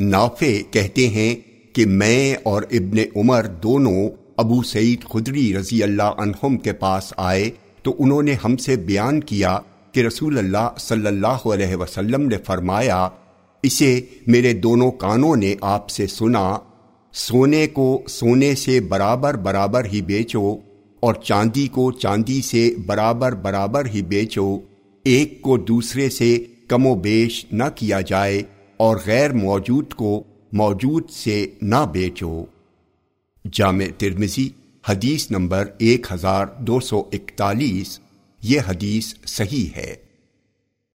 نافع کہتے ہیں کہ میں اور ابن عمر دونوں ابو سعید خدری رضی اللہ عنہم کے پاس آئے تو انہوں نے ہم سے بیان کیا کہ رسول اللہ صلی اللہ علیہ وسلم نے فرمایا، اسے میرے دونوں کانوں نے آپ سے سنا، سونے کو سونے سے برابر برابر ہی بیچو اور چاندی کو چاندی سے برابر برابر ہی بیچو، ایک کو دوسرے سے کم و بیش نہ کیا جائے۔ اور غیر موجود کو موجود سے نہ بیچو۔ جامع ترمزی حدیث نمبر ایک ہزار دو سو اکتالیس، یہ حدیث صحیح ہے۔